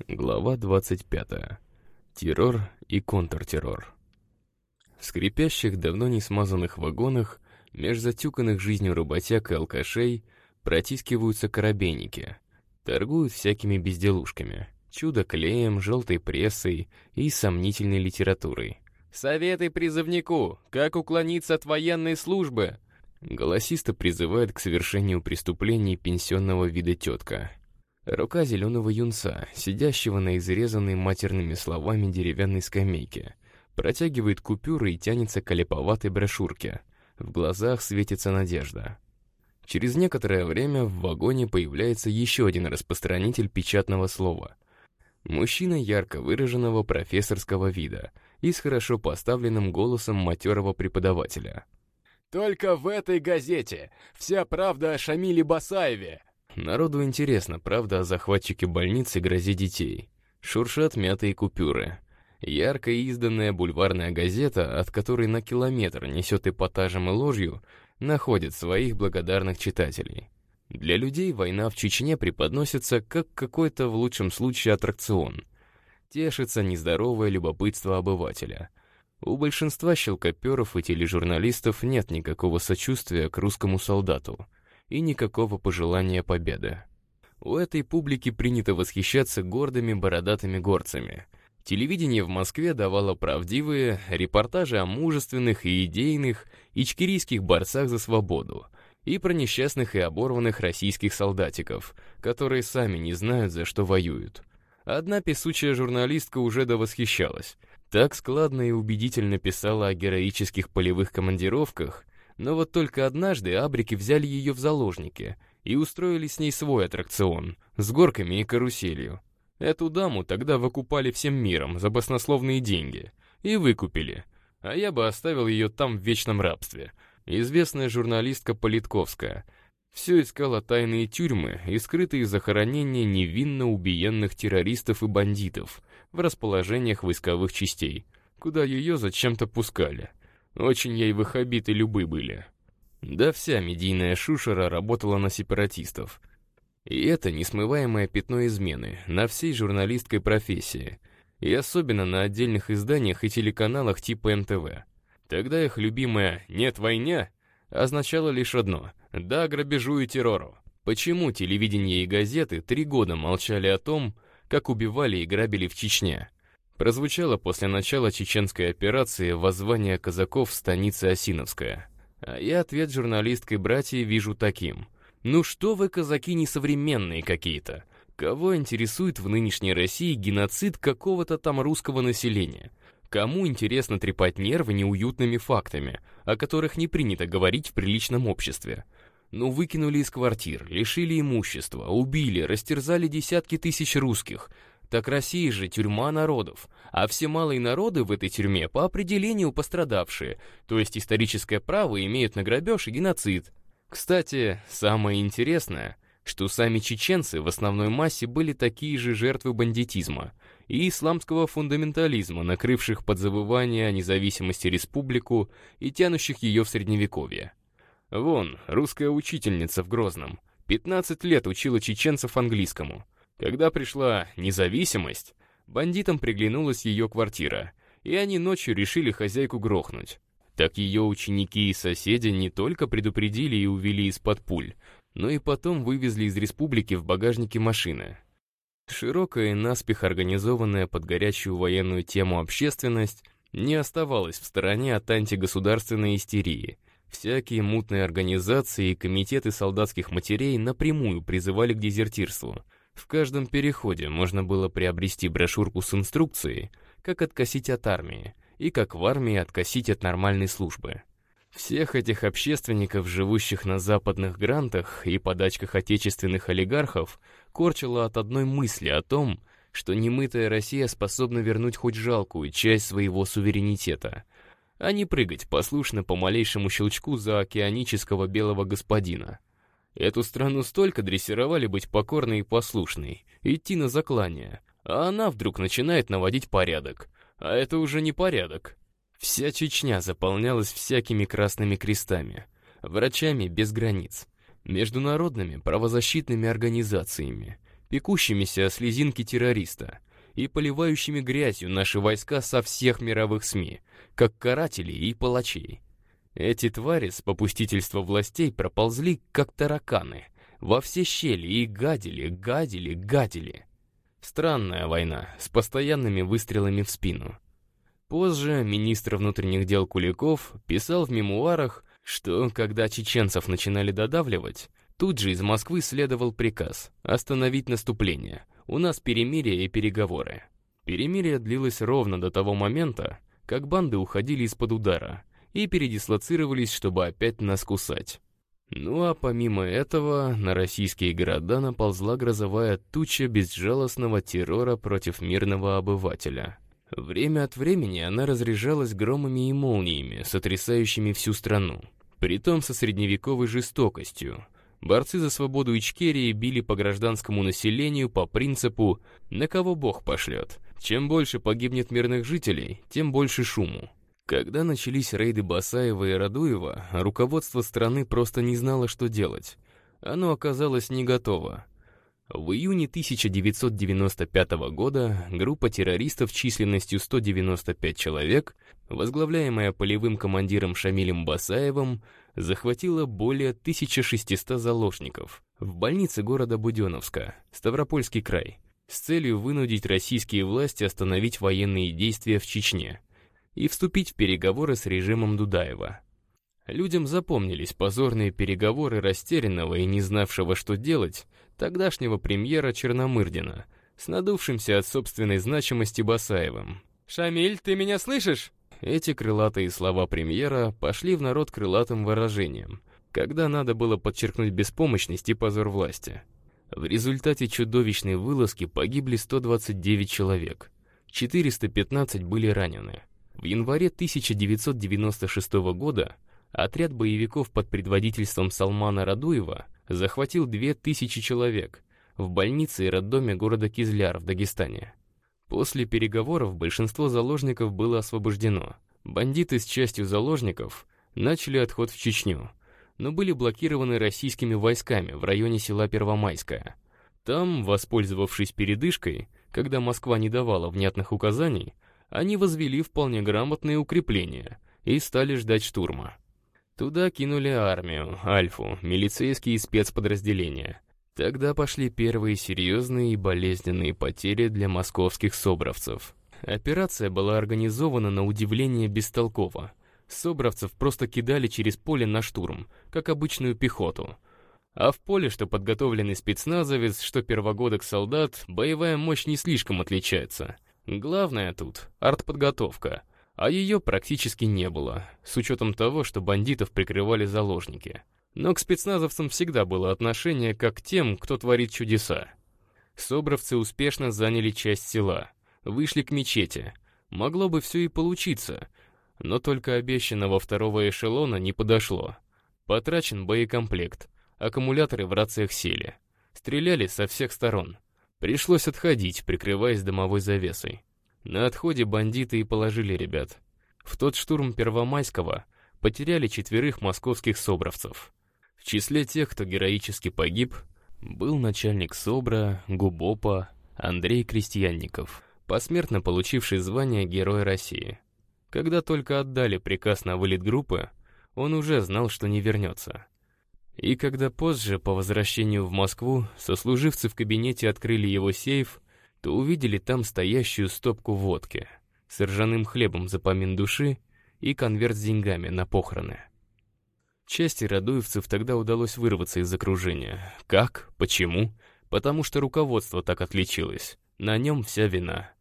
Глава 25. Террор и контртеррор. В скрипящих, давно не смазанных вагонах, меж затюканных жизнью работяг и алкашей, протискиваются коробейники. Торгуют всякими безделушками. Чудо-клеем, желтой прессой и сомнительной литературой. «Советы призывнику! Как уклониться от военной службы?» Голосисто призывает к совершению преступлений пенсионного вида тетка. Рука зеленого юнца, сидящего на изрезанной матерными словами деревянной скамейке, протягивает купюры и тянется к олеповатой брошюрке. В глазах светится надежда. Через некоторое время в вагоне появляется еще один распространитель печатного слова. Мужчина ярко выраженного профессорского вида и с хорошо поставленным голосом матерого преподавателя. «Только в этой газете вся правда о Шамиле Басаеве!» Народу интересно, правда, о захватчике больницы грозе детей. Шуршат мятые купюры. Ярко изданная бульварная газета, от которой на километр несет эпатажем и ложью, находит своих благодарных читателей. Для людей война в Чечне преподносится как какой-то, в лучшем случае, аттракцион. Тешится нездоровое любопытство обывателя. У большинства щелкоперов и тележурналистов нет никакого сочувствия к русскому солдату и никакого пожелания победы. У этой публики принято восхищаться гордыми бородатыми горцами. Телевидение в Москве давало правдивые репортажи о мужественных и идейных ичкерийских борцах за свободу и про несчастных и оборванных российских солдатиков, которые сами не знают, за что воюют. Одна песучая журналистка уже довосхищалась. Так складно и убедительно писала о героических полевых командировках, но вот только однажды абрики взяли ее в заложники и устроили с ней свой аттракцион с горками и каруселью. Эту даму тогда выкупали всем миром за баснословные деньги. И выкупили. А я бы оставил ее там в вечном рабстве. Известная журналистка Политковская. Все искала тайные тюрьмы и скрытые захоронения невинно убиенных террористов и бандитов в расположениях войсковых частей, куда ее зачем-то пускали. Очень ей ваххабиты любы были. Да вся медийная шушера работала на сепаратистов. И это несмываемое пятно измены на всей журналистской профессии, и особенно на отдельных изданиях и телеканалах типа НТВ. Тогда их любимая «нет войня» означало лишь одно «да грабежу и террору». Почему телевидение и газеты три года молчали о том, как убивали и грабили в Чечне? Прозвучало после начала чеченской операции воззвание казаков в станице Осиновская. А я ответ журналисткой братья вижу таким. «Ну что вы, казаки, несовременные какие-то? Кого интересует в нынешней России геноцид какого-то там русского населения? Кому интересно трепать нервы неуютными фактами, о которых не принято говорить в приличном обществе?» Ну, выкинули из квартир, лишили имущества, убили, растерзали десятки тысяч русских, так Россия же тюрьма народов, а все малые народы в этой тюрьме по определению пострадавшие, то есть историческое право имеют на грабеж и геноцид. Кстати, самое интересное, что сами чеченцы в основной массе были такие же жертвы бандитизма и исламского фундаментализма, накрывших под забывание о независимости республику и тянущих ее в средневековье. Вон, русская учительница в Грозном, 15 лет учила чеченцев английскому — когда пришла независимость, бандитам приглянулась ее квартира, и они ночью решили хозяйку грохнуть. Так ее ученики и соседи не только предупредили и увели из-под пуль, но и потом вывезли из республики в багажнике машины. Широкая наспех организованная под горячую военную тему общественность не оставалась в стороне от антигосударственной истерии. Всякие мутные организации и комитеты солдатских матерей напрямую призывали к дезертирству — в каждом переходе можно было приобрести брошюрку с инструкцией, как откосить от армии, и как в армии откосить от нормальной службы. Всех этих общественников, живущих на западных грантах и подачках отечественных олигархов, корчило от одной мысли о том, что немытая Россия способна вернуть хоть жалкую часть своего суверенитета, а не прыгать послушно по малейшему щелчку за океанического белого господина. Эту страну столько дрессировали быть покорной и послушной, идти на заклание, а она вдруг начинает наводить порядок. А это уже не порядок. Вся Чечня заполнялась всякими красными крестами, врачами без границ, международными правозащитными организациями, пекущимися о слезинке террориста и поливающими грязью наши войска со всех мировых СМИ, как карателей и палачей. Эти твари с попустительства властей проползли, как тараканы, во все щели и гадили, гадили, гадили. Странная война, с постоянными выстрелами в спину. Позже министр внутренних дел Куликов писал в мемуарах, что, когда чеченцев начинали додавливать, тут же из Москвы следовал приказ остановить наступление. У нас перемирие и переговоры. Перемирие длилось ровно до того момента, как банды уходили из-под удара и передислоцировались, чтобы опять нас кусать. Ну а помимо этого, на российские города наползла грозовая туча безжалостного террора против мирного обывателя. Время от времени она разряжалась громами и молниями, сотрясающими всю страну. Притом со средневековой жестокостью. Борцы за свободу Ичкерии били по гражданскому населению по принципу «на кого Бог пошлет». Чем больше погибнет мирных жителей, тем больше шуму. Когда начались рейды Басаева и Радуева, руководство страны просто не знало, что делать. Оно оказалось не готово. В июне 1995 года группа террористов численностью 195 человек, возглавляемая полевым командиром Шамилем Басаевым, захватила более 1600 заложников в больнице города Буденновска, Ставропольский край, с целью вынудить российские власти остановить военные действия в Чечне и вступить в переговоры с режимом Дудаева. Людям запомнились позорные переговоры растерянного и не знавшего, что делать, тогдашнего премьера Черномырдина, с надувшимся от собственной значимости Басаевым. «Шамиль, ты меня слышишь?» Эти крылатые слова премьера пошли в народ крылатым выражением, когда надо было подчеркнуть беспомощность и позор власти. В результате чудовищной вылазки погибли 129 человек, 415 были ранены. В январе 1996 года отряд боевиков под предводительством Салмана Радуева захватил 2000 человек в больнице и роддоме города Кизляр в Дагестане. После переговоров большинство заложников было освобождено. Бандиты с частью заложников начали отход в Чечню, но были блокированы российскими войсками в районе села Первомайское. Там, воспользовавшись передышкой, когда Москва не давала внятных указаний, они возвели вполне грамотные укрепления и стали ждать штурма. Туда кинули армию, альфу, милицейские спецподразделения. Тогда пошли первые серьезные и болезненные потери для московских собравцев. Операция была организована на удивление бестолково. Собравцев просто кидали через поле на штурм, как обычную пехоту. А в поле, что подготовленный спецназовец, что первогодок солдат, боевая мощь не слишком отличается. Главное тут — артподготовка, а ее практически не было, с учетом того, что бандитов прикрывали заложники. Но к спецназовцам всегда было отношение как к тем, кто творит чудеса. Собровцы успешно заняли часть села, вышли к мечети. Могло бы все и получиться, но только обещанного второго эшелона не подошло. Потрачен боекомплект, аккумуляторы в рациях сели. Стреляли со всех сторон. Пришлось отходить, прикрываясь дымовой завесой. На отходе бандиты и положили ребят. В тот штурм Первомайского потеряли четверых московских собравцев. В числе тех, кто героически погиб, был начальник СОБРа, ГУБОПа Андрей Крестьянников, посмертно получивший звание Героя России. Когда только отдали приказ на вылет группы, он уже знал, что не вернется. И когда позже, по возвращению в Москву, сослуживцы в кабинете открыли его сейф, то увидели там стоящую стопку водки с ржаным хлебом за помин души и конверт с деньгами на похороны. Части радуевцев тогда удалось вырваться из окружения. Как? Почему? Потому что руководство так отличилось. На нем вся вина.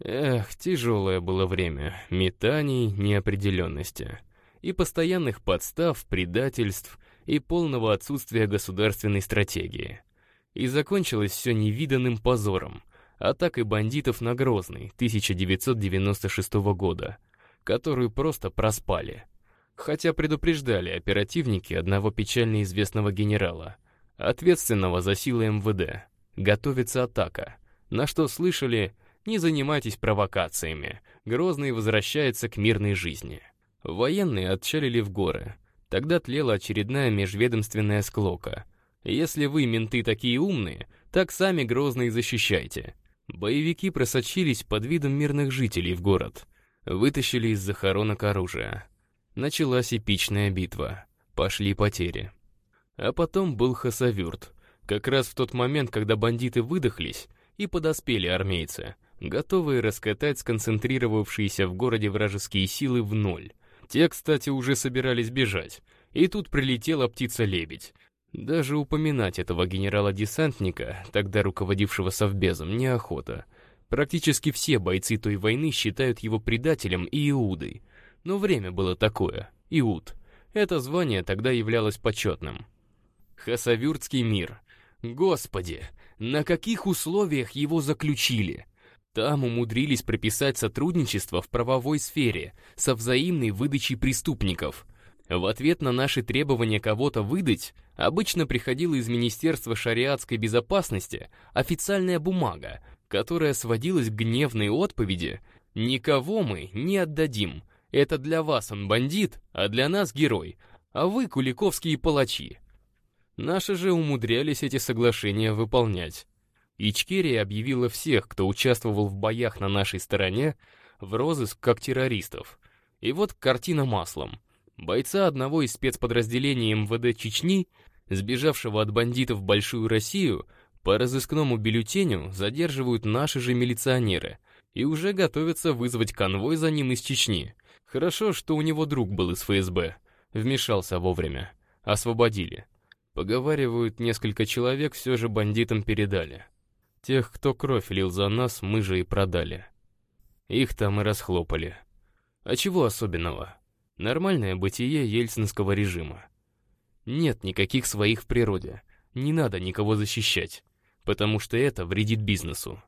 Эх, тяжелое было время. Метаний, неопределенности. И постоянных подстав, предательств — и полного отсутствия государственной стратегии. И закончилось все невиданным позором, атакой бандитов на Грозный 1996 года, которую просто проспали. Хотя предупреждали оперативники одного печально известного генерала, ответственного за силы МВД. Готовится атака, на что слышали «не занимайтесь провокациями, Грозный возвращается к мирной жизни». Военные отчалили в горы, Тогда тлела очередная межведомственная склока. Если вы, менты, такие умные, так сами грозно и защищайте. Боевики просочились под видом мирных жителей в город. Вытащили из захоронок оружие. Началась эпичная битва. Пошли потери. А потом был Хасавюрт. Как раз в тот момент, когда бандиты выдохлись, и подоспели армейцы, готовые раскатать сконцентрировавшиеся в городе вражеские силы в ноль. Те, кстати, уже собирались бежать. И тут прилетела птица-лебедь. Даже упоминать этого генерала-десантника, тогда руководившего совбезом, неохота. Практически все бойцы той войны считают его предателем и Иудой. Но время было такое. Иуд. Это звание тогда являлось почетным. Хасавюртский мир. Господи, на каких условиях его заключили? Там умудрились прописать сотрудничество в правовой сфере со взаимной выдачей преступников – в ответ на наши требования кого-то выдать, обычно приходила из Министерства шариатской безопасности официальная бумага, которая сводилась к гневной отповеди «Никого мы не отдадим. Это для вас он бандит, а для нас герой, а вы куликовские палачи». Наши же умудрялись эти соглашения выполнять. Ичкерия объявила всех, кто участвовал в боях на нашей стороне, в розыск как террористов. И вот картина маслом — Бойца одного из спецподразделений МВД Чечни, сбежавшего от бандитов в Большую Россию, по разыскному бюллетеню задерживают наши же милиционеры и уже готовятся вызвать конвой за ним из Чечни. Хорошо, что у него друг был из ФСБ. Вмешался вовремя. Освободили. Поговаривают, несколько человек все же бандитам передали. Тех, кто кровь лил за нас, мы же и продали. Их там и расхлопали. А чего особенного? Нормальное бытие ельцинского режима. Нет никаких своих в природе. Не надо никого защищать, потому что это вредит бизнесу.